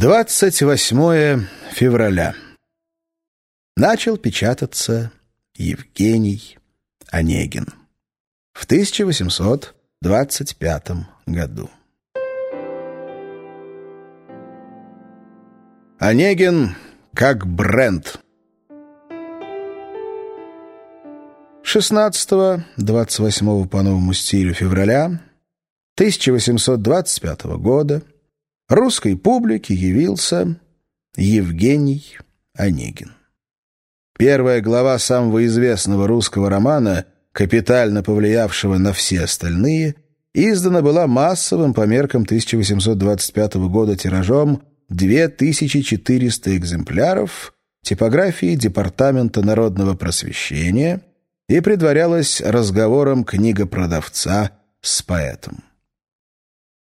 28 февраля. Начал печататься Евгений Онегин в 1825 году. Онегин как бренд. 16-28 по новому стилю февраля 1825 года русской публике явился Евгений Онегин. Первая глава самого известного русского романа, капитально повлиявшего на все остальные, издана была массовым по меркам 1825 года тиражом 2400 экземпляров типографии Департамента народного просвещения и предварялась разговором книгопродавца с поэтом.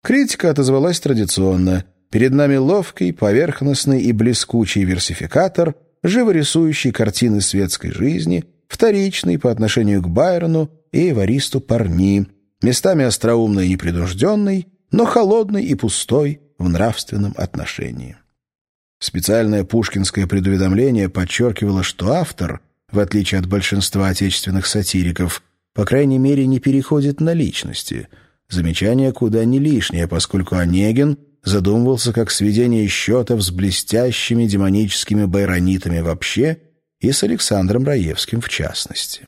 Критика отозвалась традиционно. Перед нами ловкий, поверхностный и блескучий версификатор, живо рисующий картины светской жизни, вторичный по отношению к Байрону и Эваристу Парни, местами остроумный и непринужденный, но холодный и пустой в нравственном отношении. Специальное пушкинское предуведомление подчеркивало, что автор, в отличие от большинства отечественных сатириков, по крайней мере не переходит на личности – Замечание куда не лишнее, поскольку Онегин задумывался как сведение счетов с блестящими демоническими байронитами вообще и с Александром Раевским в частности.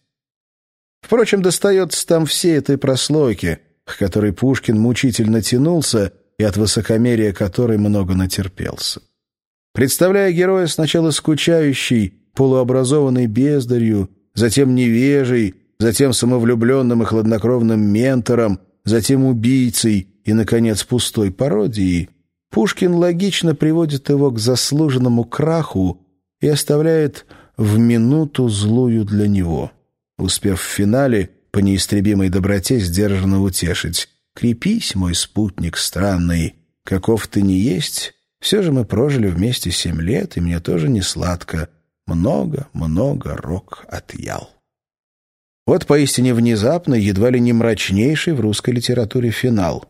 Впрочем, достается там всей этой прослойки, к которой Пушкин мучительно тянулся и от высокомерия которой много натерпелся. Представляя героя сначала скучающий, полуобразованный бездарью, затем невежей, затем самовлюбленным и хладнокровным ментором, затем убийцей и, наконец, пустой пародией, Пушкин логично приводит его к заслуженному краху и оставляет в минуту злую для него, успев в финале по неистребимой доброте сдержанно утешить «Крепись, мой спутник странный, каков ты не есть, все же мы прожили вместе семь лет, и мне тоже не сладко, много-много рок отъял». Вот поистине внезапно, едва ли не мрачнейший в русской литературе финал.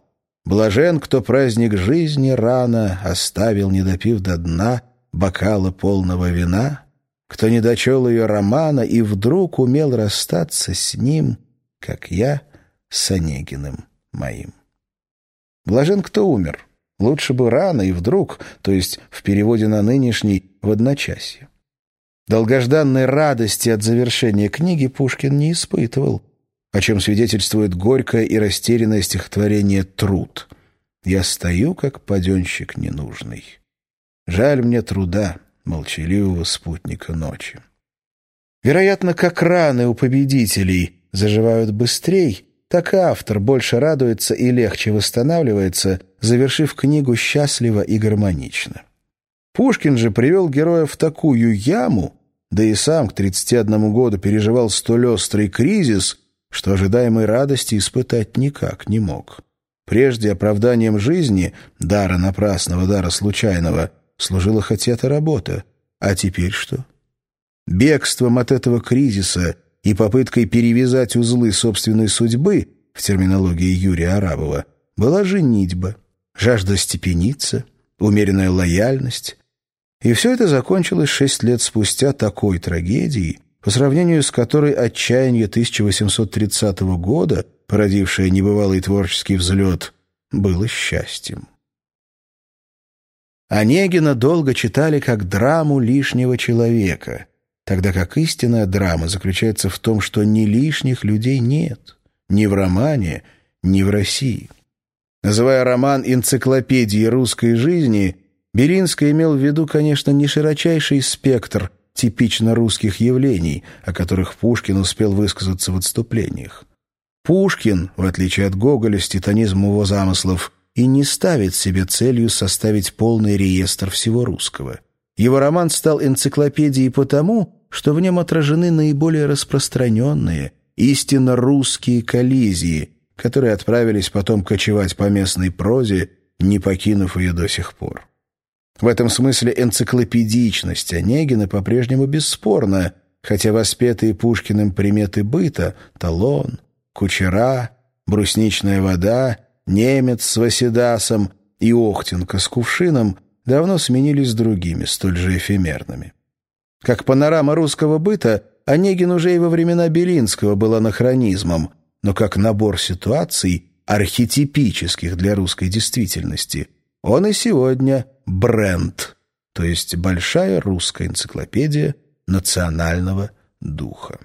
Блажен, кто праздник жизни рано оставил, не допив до дна бокала полного вина, кто не дочел ее романа и вдруг умел расстаться с ним, как я с Онегиным моим. Блажен, кто умер. Лучше бы рано и вдруг, то есть в переводе на нынешний в одночасье. Долгожданной радости от завершения книги Пушкин не испытывал, о чем свидетельствует горькое и растерянное стихотворение «Труд». «Я стою, как паденщик ненужный. Жаль мне труда, молчаливого спутника ночи». Вероятно, как раны у победителей заживают быстрей, так и автор больше радуется и легче восстанавливается, завершив книгу счастливо и гармонично. Пушкин же привел героя в такую яму, да и сам к 31 году переживал столь острый кризис, что ожидаемой радости испытать никак не мог. Прежде оправданием жизни, дара напрасного, дара случайного, служила хоть эта работа. А теперь что? Бегством от этого кризиса и попыткой перевязать узлы собственной судьбы, в терминологии Юрия Арабова, была женитьба, жажда степениться, умеренная лояльность, и все это закончилось шесть лет спустя такой трагедией, по сравнению с которой отчаяние 1830 года, породившее небывалый творческий взлет, было счастьем. Онегина долго читали как драму лишнего человека, тогда как истинная драма заключается в том, что ни лишних людей нет, ни в романе, ни в России. Называя роман энциклопедией русской жизни, Белинский имел в виду, конечно, не широчайший спектр типично русских явлений, о которых Пушкин успел высказаться в отступлениях. Пушкин, в отличие от Гоголя с титанизмом его замыслов, и не ставит себе целью составить полный реестр всего русского. Его роман стал энциклопедией потому, что в нем отражены наиболее распространенные, истинно русские коллизии, которые отправились потом кочевать по местной прозе, не покинув ее до сих пор. В этом смысле энциклопедичность Онегина по-прежнему бесспорна, хотя воспетые Пушкиным приметы быта — талон, кучера, брусничная вода, немец с Васидасом и Охтенко с кувшином — давно сменились другими, столь же эфемерными. Как панорама русского быта, Онегин уже и во времена Белинского был анахронизмом, но как набор ситуаций, архетипических для русской действительности, он и сегодня бренд, то есть большая русская энциклопедия национального духа.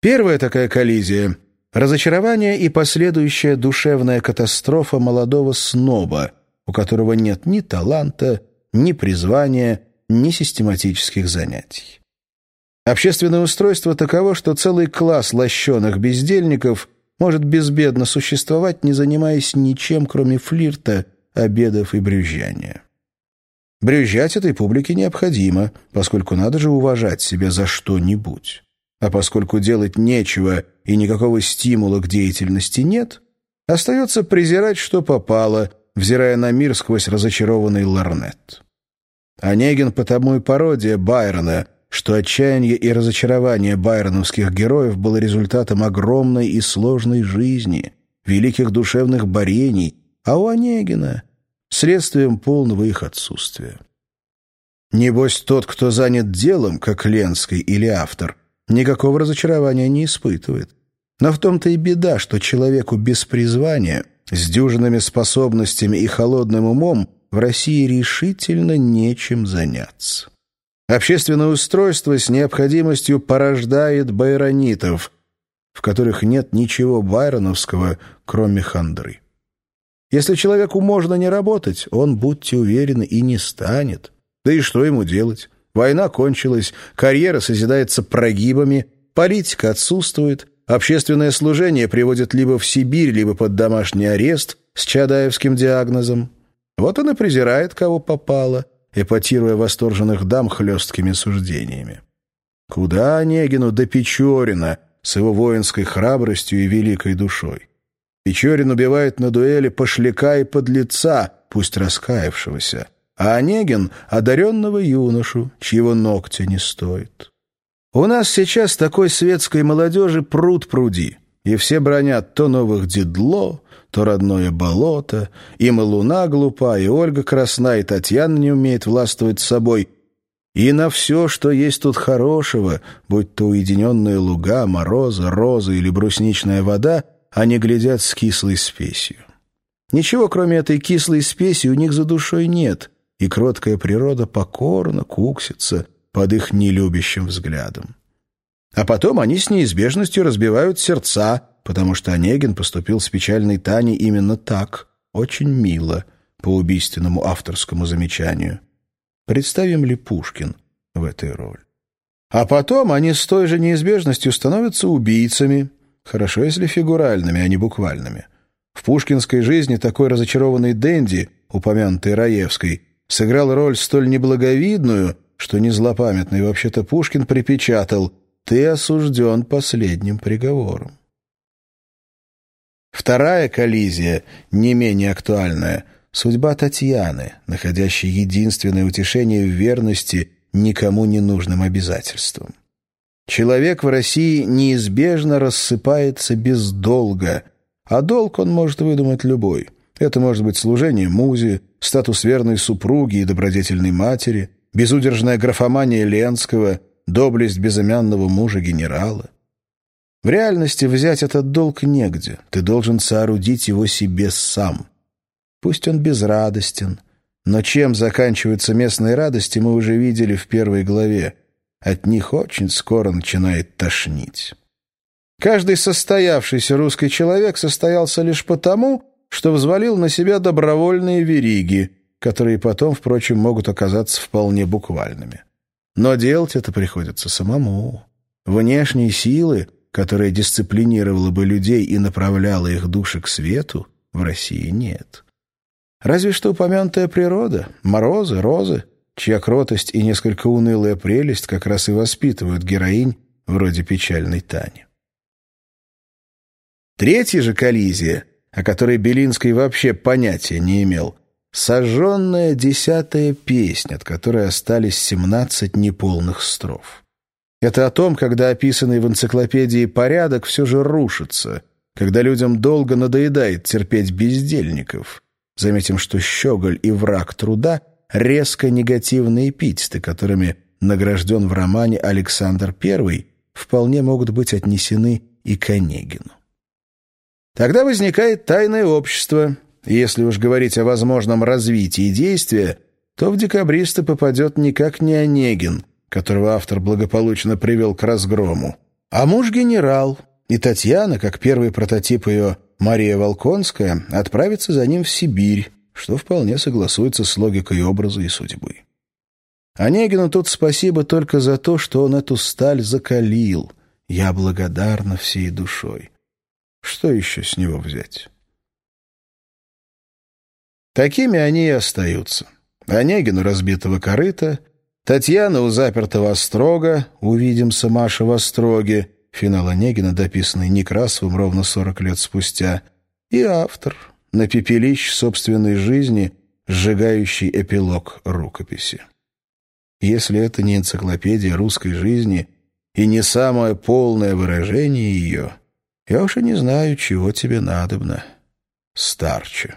Первая такая коллизия — разочарование и последующая душевная катастрофа молодого сноба, у которого нет ни таланта, ни призвания, ни систематических занятий. Общественное устройство таково, что целый класс лощеных бездельников может безбедно существовать, не занимаясь ничем, кроме флирта, обедов и брюзжания. Брюзжать этой публике необходимо, поскольку надо же уважать себя за что-нибудь. А поскольку делать нечего и никакого стимула к деятельности нет, остается презирать, что попало, взирая на мир сквозь разочарованный лорнет. Онегин потому и пародия Байрона, что отчаяние и разочарование байроновских героев было результатом огромной и сложной жизни, великих душевных борений, а у Онегина — следствием полного их отсутствия. Небось, тот, кто занят делом, как Ленский или автор, никакого разочарования не испытывает. Но в том-то и беда, что человеку без призвания, с дюжинными способностями и холодным умом в России решительно нечем заняться. Общественное устройство с необходимостью порождает байронитов, в которых нет ничего байроновского, кроме хандры. Если человеку можно не работать, он, будьте уверены, и не станет. Да и что ему делать? Война кончилась, карьера созидается прогибами, политика отсутствует, общественное служение приводит либо в Сибирь, либо под домашний арест с чадаевским диагнозом. Вот он и презирает, кого попало, эпатируя восторженных дам хлесткими суждениями. Куда Онегину до Печорина с его воинской храбростью и великой душой? Печорин убивает на дуэли пошляка и подлеца, пусть раскаявшегося, а Онегин — одаренного юношу, чьего ногтя не стоит. У нас сейчас такой светской молодежи пруд пруди, и все бронят то новых дедло, то родное болото, и луна глупа, и Ольга красна, и Татьяна не умеет властвовать собой. И на все, что есть тут хорошего, будь то уединенные луга, морозы, розы или брусничная вода, они глядят с кислой спесью. Ничего, кроме этой кислой спеси, у них за душой нет, и кроткая природа покорно куксится под их нелюбящим взглядом. А потом они с неизбежностью разбивают сердца, потому что Онегин поступил с печальной Таней именно так, очень мило, по убийственному авторскому замечанию. Представим ли Пушкин в этой роли? А потом они с той же неизбежностью становятся убийцами, хорошо, если фигуральными, а не буквальными. В пушкинской жизни такой разочарованный Дэнди, упомянутый Раевской, сыграл роль столь неблаговидную, что незлопамятный вообще-то Пушкин припечатал «Ты осужден последним приговором». Вторая коллизия, не менее актуальная, судьба Татьяны, находящей единственное утешение в верности никому не нужным обязательствам. Человек в России неизбежно рассыпается без долга, а долг он может выдумать любой. Это может быть служение музе, статус верной супруги и добродетельной матери, безудержная графомания Ленского, доблесть безымянного мужа-генерала. В реальности взять этот долг негде. Ты должен соорудить его себе сам. Пусть он безрадостен. Но чем заканчиваются местные радости, мы уже видели в первой главе. От них очень скоро начинает тошнить. Каждый состоявшийся русский человек состоялся лишь потому, что взвалил на себя добровольные вериги, которые потом, впрочем, могут оказаться вполне буквальными. Но делать это приходится самому. Внешние силы которая дисциплинировала бы людей и направляла их души к свету, в России нет. Разве что упомянутая природа, морозы, розы, чья кротость и несколько унылая прелесть как раз и воспитывают героинь вроде печальной Тани. Третья же коллизия, о которой Белинский вообще понятия не имел, сожженная десятая песня, от которой остались семнадцать неполных строф. Это о том, когда описанный в энциклопедии порядок все же рушится, когда людям долго надоедает терпеть бездельников, Заметим, что «щеголь» и «враг труда» — резко негативные эпитеты, которыми награжден в романе Александр I, вполне могут быть отнесены и к Онегину. Тогда возникает тайное общество. Если уж говорить о возможном развитии действия, то в декабристы попадет никак не Онегин, которого автор благополучно привел к разгрому, а муж-генерал, и Татьяна, как первый прототип ее Мария Волконская, отправится за ним в Сибирь, что вполне согласуется с логикой образа и судьбы. Онегину тут спасибо только за то, что он эту сталь закалил. Я благодарна всей душой. Что еще с него взять? Такими они и остаются. Онегин у разбитого корыта, Татьяна у запертого острога, увидимся Маша в остроге, финал Онегина, дописанный Некрасовым ровно 40 лет спустя, и автор, на пепелищ собственной жизни, сжигающий эпилог рукописи. Если это не энциклопедия русской жизни и не самое полное выражение ее, я уж и не знаю, чего тебе надобно, старче.